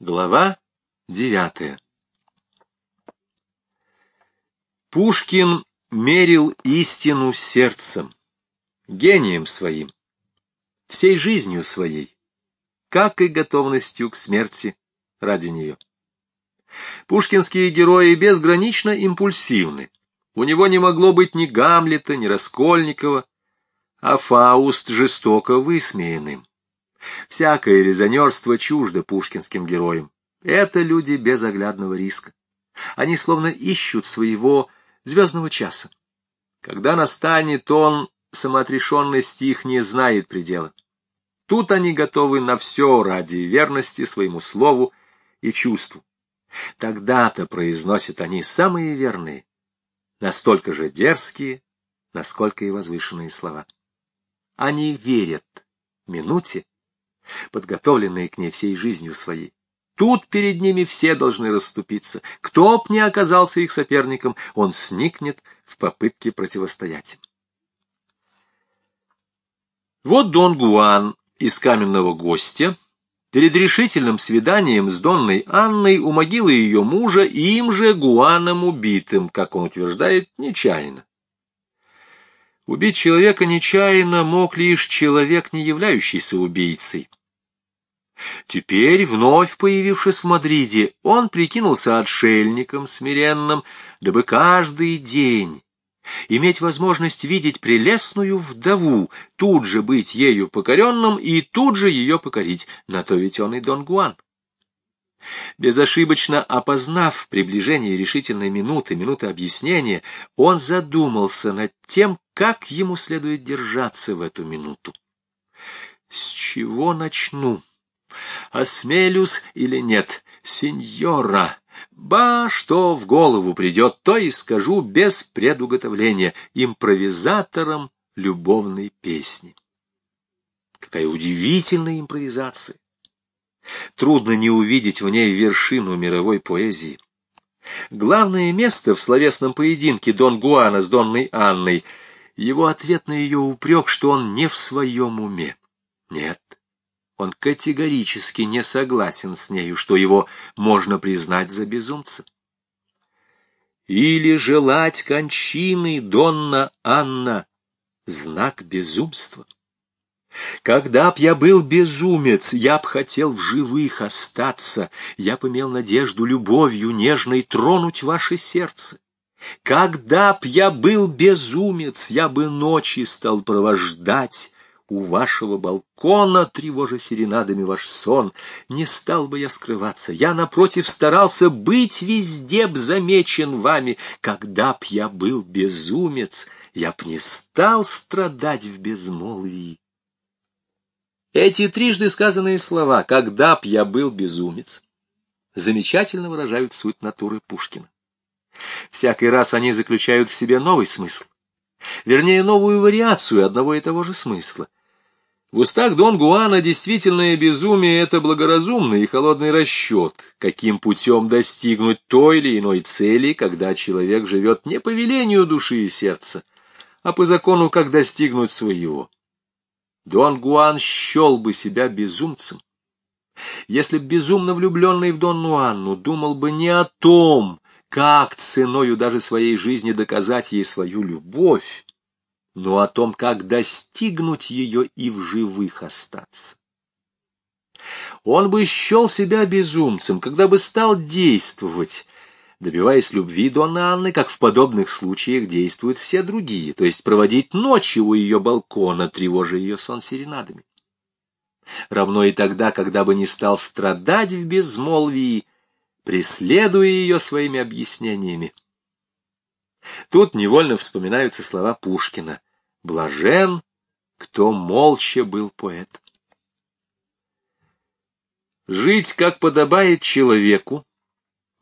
Глава девятая Пушкин мерил истину сердцем, гением своим, всей жизнью своей, как и готовностью к смерти ради нее. Пушкинские герои безгранично импульсивны. У него не могло быть ни Гамлета, ни Раскольникова, а Фауст жестоко высмеянным. Всякое резонерство чуждо пушкинским героям. Это люди без оглядного риска. Они словно ищут своего звездного часа. Когда настанет он, самоотрешенность их не знает предела. Тут они готовы на все ради верности своему слову и чувству. Тогда-то произносят они самые верные, настолько же дерзкие, насколько и возвышенные слова. Они верят минуте, подготовленные к ней всей жизнью своей. Тут перед ними все должны расступиться. Кто б не оказался их соперником, он сникнет в попытке противостоять им. Вот Дон Гуан из каменного гостя перед решительным свиданием с Донной Анной у могилы ее мужа им же Гуаном убитым, как он утверждает, нечаянно. Убить человека нечаянно мог лишь человек, не являющийся убийцей. Теперь, вновь появившись в Мадриде, он прикинулся отшельником смиренным, дабы каждый день иметь возможность видеть прелестную вдову, тут же быть ею покоренным и тут же ее покорить, на то ведь он и Дон Гуан. Безошибочно опознав приближение решительной минуты, минуты объяснения, он задумался над тем, как ему следует держаться в эту минуту. С чего начну? осмелюсь или нет, сеньора, ба, что в голову придет, то и скажу без предуготовления, импровизатором любовной песни. Какая удивительная импровизация! Трудно не увидеть в ней вершину мировой поэзии. Главное место в словесном поединке Дон Гуана с Донной Анной — его ответ на ее упрек, что он не в своем уме. Нет, он категорически не согласен с нею, что его можно признать за безумца. Или желать кончины, Донна Анна, знак безумства. Когда б я был безумец, я б хотел в живых остаться, я б имел надежду любовью нежной тронуть ваше сердце. Когда б я был безумец, я бы ночи стал провождать, у вашего балкона, тревожа серенадами ваш сон, не стал бы я скрываться. Я, напротив, старался быть везде б замечен вами. Когда б я был безумец, я б не стал страдать в безмолвии. Эти трижды сказанные слова «когда б я был безумец» замечательно выражают суть натуры Пушкина. Всякий раз они заключают в себе новый смысл, вернее, новую вариацию одного и того же смысла. В устах Дон Гуана действительное безумие — это благоразумный и холодный расчет, каким путем достигнуть той или иной цели, когда человек живет не по велению души и сердца, а по закону, как достигнуть своего. Дон Гуан счел бы себя безумцем, если б безумно влюбленный в Дон Нуанну думал бы не о том, как ценою даже своей жизни доказать ей свою любовь, но о том, как достигнуть ее и в живых остаться. Он бы счел себя безумцем, когда бы стал действовать, добиваясь любви Донны Анны, как в подобных случаях действуют все другие, то есть проводить ночи у ее балкона, тревожа ее сон серенадами. Равно и тогда, когда бы не стал страдать в безмолвии, преследуя ее своими объяснениями. Тут невольно вспоминаются слова Пушкина Блажен, кто молча был поэт. Жить, как подобает человеку,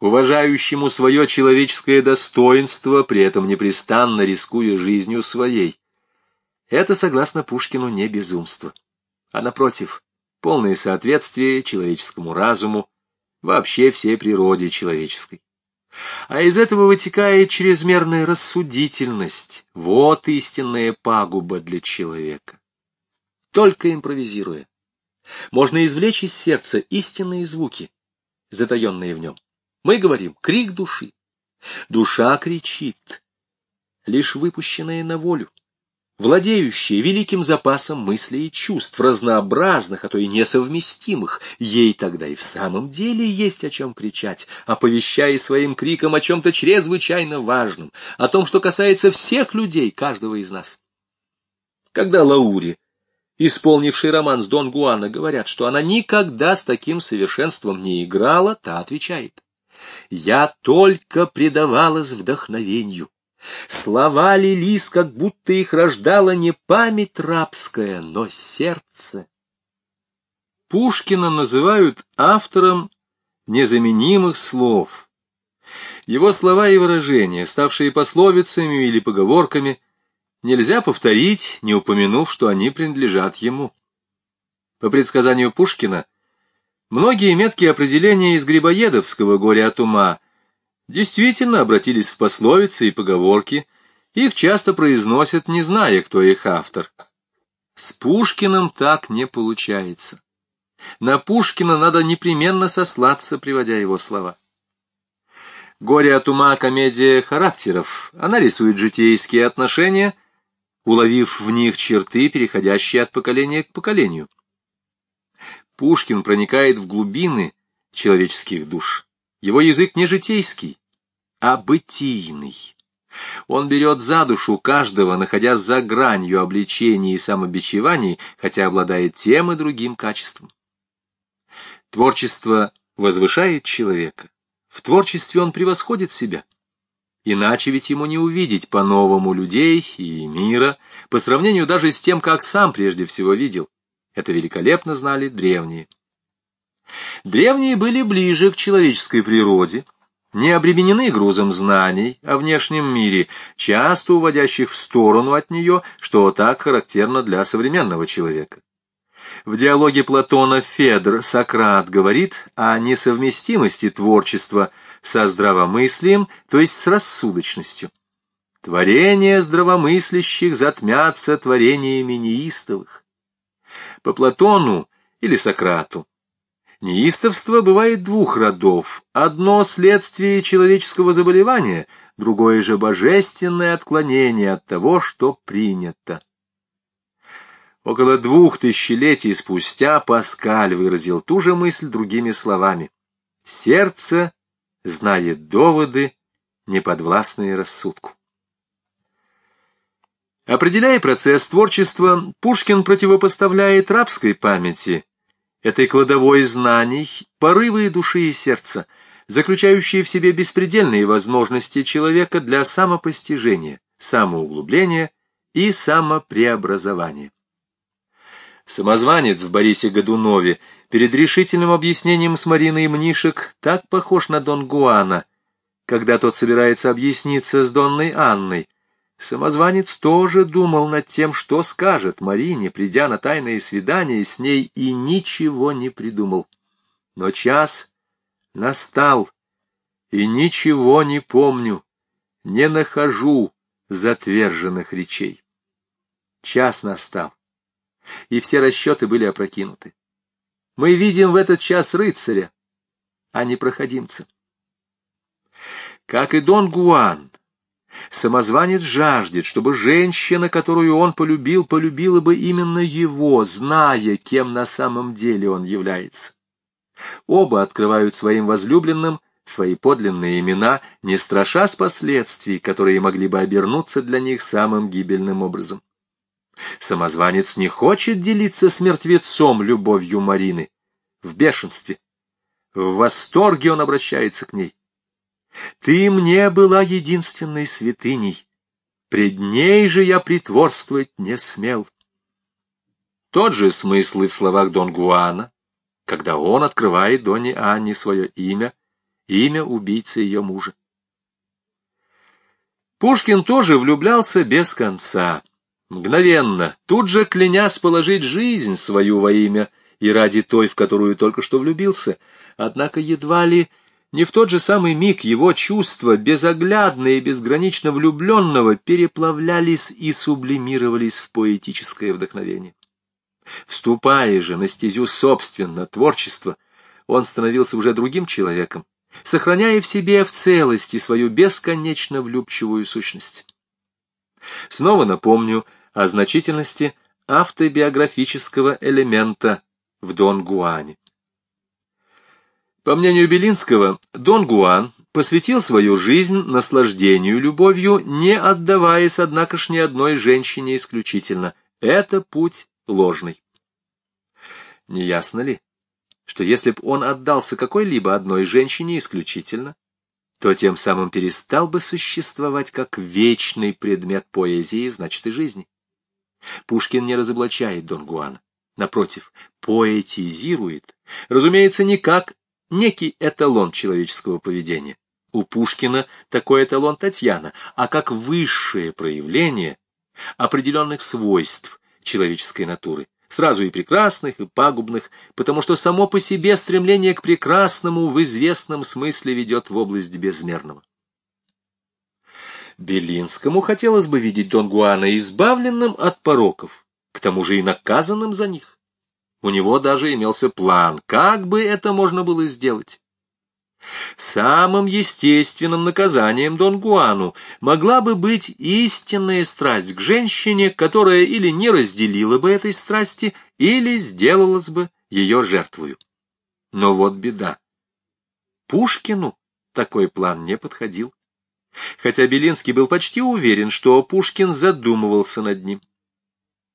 уважающему свое человеческое достоинство, при этом непрестанно рискуя жизнью своей, это, согласно Пушкину, не безумство, а, напротив, полное соответствие человеческому разуму, вообще всей природе человеческой. А из этого вытекает чрезмерная рассудительность. Вот истинная пагуба для человека. Только импровизируя, можно извлечь из сердца истинные звуки, затаенное в нем. Мы говорим «крик души». Душа кричит, лишь выпущенная на волю владеющая великим запасом мыслей и чувств, разнообразных, а то и несовместимых, ей тогда и в самом деле есть о чем кричать, оповещая своим криком о чем-то чрезвычайно важном, о том, что касается всех людей, каждого из нас. Когда Лаури, исполнивший роман с Дон Гуана, говорят, что она никогда с таким совершенством не играла, та отвечает. «Я только предавалась вдохновению, Слова лились, как будто их рождала не память рабская, но сердце. Пушкина называют автором незаменимых слов. Его слова и выражения, ставшие пословицами или поговорками, нельзя повторить, не упомянув, что они принадлежат ему. По предсказанию Пушкина, многие меткие определения из Грибоедовского «Горя от ума» действительно обратились в пословицы и поговорки, их часто произносят, не зная, кто их автор. С Пушкиным так не получается. На Пушкина надо непременно сослаться, приводя его слова. «Горе от ума» — комедия характеров. Она рисует житейские отношения, уловив в них черты, переходящие от поколения к поколению. Пушкин проникает в глубины человеческих душ. Его язык не житейский, а бытийный. Он берет за душу каждого, находясь за гранью обличений и самобичеваний, хотя обладает тем и другим качеством. Творчество возвышает человека. В творчестве он превосходит себя. Иначе ведь ему не увидеть по-новому людей и мира, по сравнению даже с тем, как сам прежде всего видел. Это великолепно знали древние. Древние были ближе к человеческой природе, не обременены грузом знаний о внешнем мире, часто уводящих в сторону от нее, что так характерно для современного человека. В диалоге Платона Федор Сократ говорит о несовместимости творчества со здравомыслием, то есть с рассудочностью. Творения здравомыслящих затмятся творениями неистовых. По Платону или Сократу Неистовство бывает двух родов. Одно следствие человеческого заболевания, другое же божественное отклонение от того, что принято. Около двух тысячелетий спустя Паскаль выразил ту же мысль другими словами. «Сердце знает доводы, неподвластные рассудку». Определяя процесс творчества, Пушкин противопоставляет рабской памяти этой кладовой знаний, порывы души и сердца, заключающие в себе беспредельные возможности человека для самопостижения, самоуглубления и самопреобразования. Самозванец в Борисе Годунове перед решительным объяснением с Мариной Мнишек так похож на Дон Гуана, когда тот собирается объясниться с Донной Анной, Самозванец тоже думал над тем, что скажет Марине, придя на тайное свидание с ней, и ничего не придумал. Но час настал, и ничего не помню, не нахожу затверженных речей. Час настал, и все расчеты были опрокинуты. Мы видим в этот час рыцаря, а не проходимца. Как и Дон Гуан, Самозванец жаждет, чтобы женщина, которую он полюбил, полюбила бы именно его, зная, кем на самом деле он является. Оба открывают своим возлюбленным свои подлинные имена, не страшась последствий, которые могли бы обернуться для них самым гибельным образом. Самозванец не хочет делиться с мертвецом любовью Марины. В бешенстве, в восторге он обращается к ней. Ты мне была единственной святыней, пред ней же я притворствовать не смел. Тот же смысл и в словах Дон Гуана, когда он открывает Доне Анне свое имя, имя убийцы ее мужа. Пушкин тоже влюблялся без конца, мгновенно, тут же клянясь положить жизнь свою во имя и ради той, в которую только что влюбился, однако едва ли не в тот же самый миг его чувства, безоглядные и безгранично влюбленного, переплавлялись и сублимировались в поэтическое вдохновение. Вступая же на стезю собственно творчества, он становился уже другим человеком, сохраняя в себе в целости свою бесконечно влюбчивую сущность. Снова напомню о значительности автобиографического элемента в Дон Гуане. По мнению Белинского, Дон Гуан посвятил свою жизнь наслаждению любовью, не отдаваясь, однако ж, ни одной женщине исключительно. Это путь ложный. Не ясно ли, что если б он отдался какой-либо одной женщине исключительно, то тем самым перестал бы существовать как вечный предмет поэзии, значит, и жизни. Пушкин не разоблачает Дон Гуана. Напротив, поэтизирует, разумеется, не как некий эталон человеческого поведения. У Пушкина такой эталон Татьяна, а как высшее проявление определенных свойств человеческой натуры, сразу и прекрасных, и пагубных, потому что само по себе стремление к прекрасному в известном смысле ведет в область безмерного. Белинскому хотелось бы видеть Дон Гуана избавленным от пороков, к тому же и наказанным за них. У него даже имелся план, как бы это можно было сделать. Самым естественным наказанием Дон Гуану могла бы быть истинная страсть к женщине, которая или не разделила бы этой страсти, или сделалась бы ее жертвою. Но вот беда. Пушкину такой план не подходил. Хотя Белинский был почти уверен, что Пушкин задумывался над ним.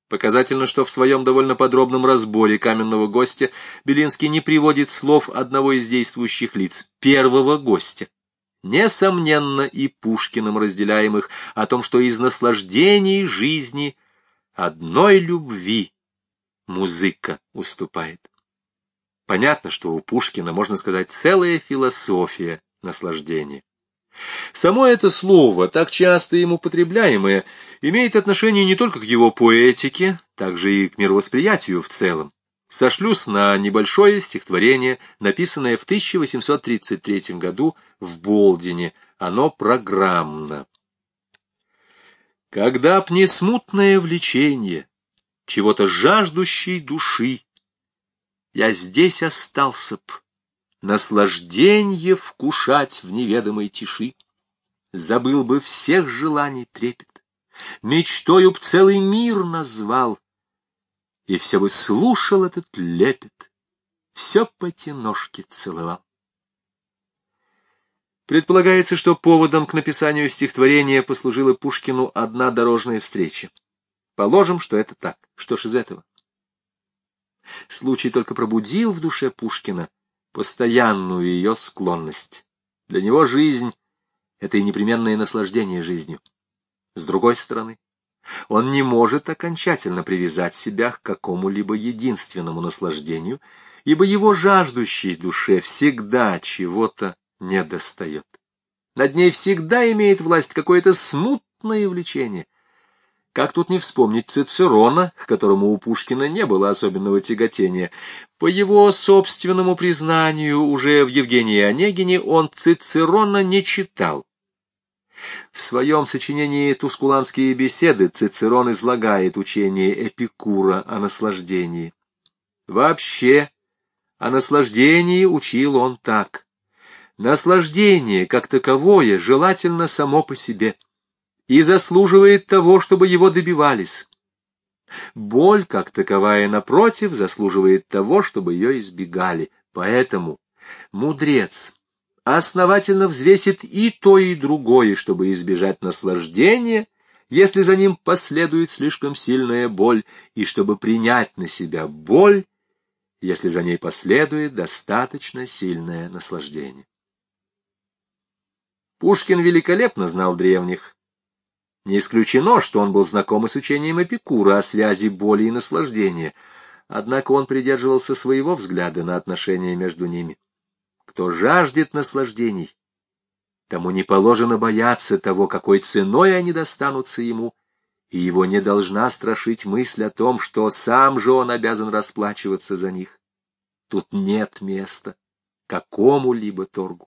Показательно, что в своем довольно подробном разборе каменного гостя Белинский не приводит слов одного из действующих лиц, первого гостя. Несомненно, и Пушкиным разделяемых о том, что из наслаждений жизни одной любви музыка уступает. Понятно, что у Пушкина, можно сказать, целая философия наслаждения. Само это слово, так часто им употребляемое, имеет отношение не только к его поэтике, также и к мировосприятию в целом. Сошлюсь на небольшое стихотворение, написанное в 1833 году в Болдине. Оно программно. Когда б не смутное влечение чего-то жаждущей души, я здесь остался б, наслажденье вкушать в неведомой тиши. Забыл бы всех желаний трепет, мечтою б целый мир назвал, и все бы слушал этот лепет, все по ножки целовал. Предполагается, что поводом к написанию стихотворения послужила Пушкину одна дорожная встреча. Положим, что это так. Что ж из этого? Случай только пробудил в душе Пушкина постоянную ее склонность. Для него жизнь — это и непременное наслаждение жизнью. С другой стороны, он не может окончательно привязать себя к какому-либо единственному наслаждению, ибо его жаждущей душе всегда чего-то недостает. Над ней всегда имеет власть какое-то смутное влечение — как тут не вспомнить Цицерона, к которому у Пушкина не было особенного тяготения. По его собственному признанию, уже в Евгении Онегине он Цицерона не читал. В своем сочинении «Тускуланские беседы» Цицерон излагает учение Эпикура о наслаждении. Вообще, о наслаждении учил он так. Наслаждение, как таковое, желательно само по себе – и заслуживает того, чтобы его добивались. Боль, как таковая, напротив, заслуживает того, чтобы ее избегали. Поэтому мудрец основательно взвесит и то, и другое, чтобы избежать наслаждения, если за ним последует слишком сильная боль, и чтобы принять на себя боль, если за ней последует достаточно сильное наслаждение. Пушкин великолепно знал древних, не исключено, что он был знаком с учением Эпикура о связи боли и наслаждения, однако он придерживался своего взгляда на отношения между ними. Кто жаждет наслаждений, тому не положено бояться того, какой ценой они достанутся ему, и его не должна страшить мысль о том, что сам же он обязан расплачиваться за них. Тут нет места какому-либо торгу.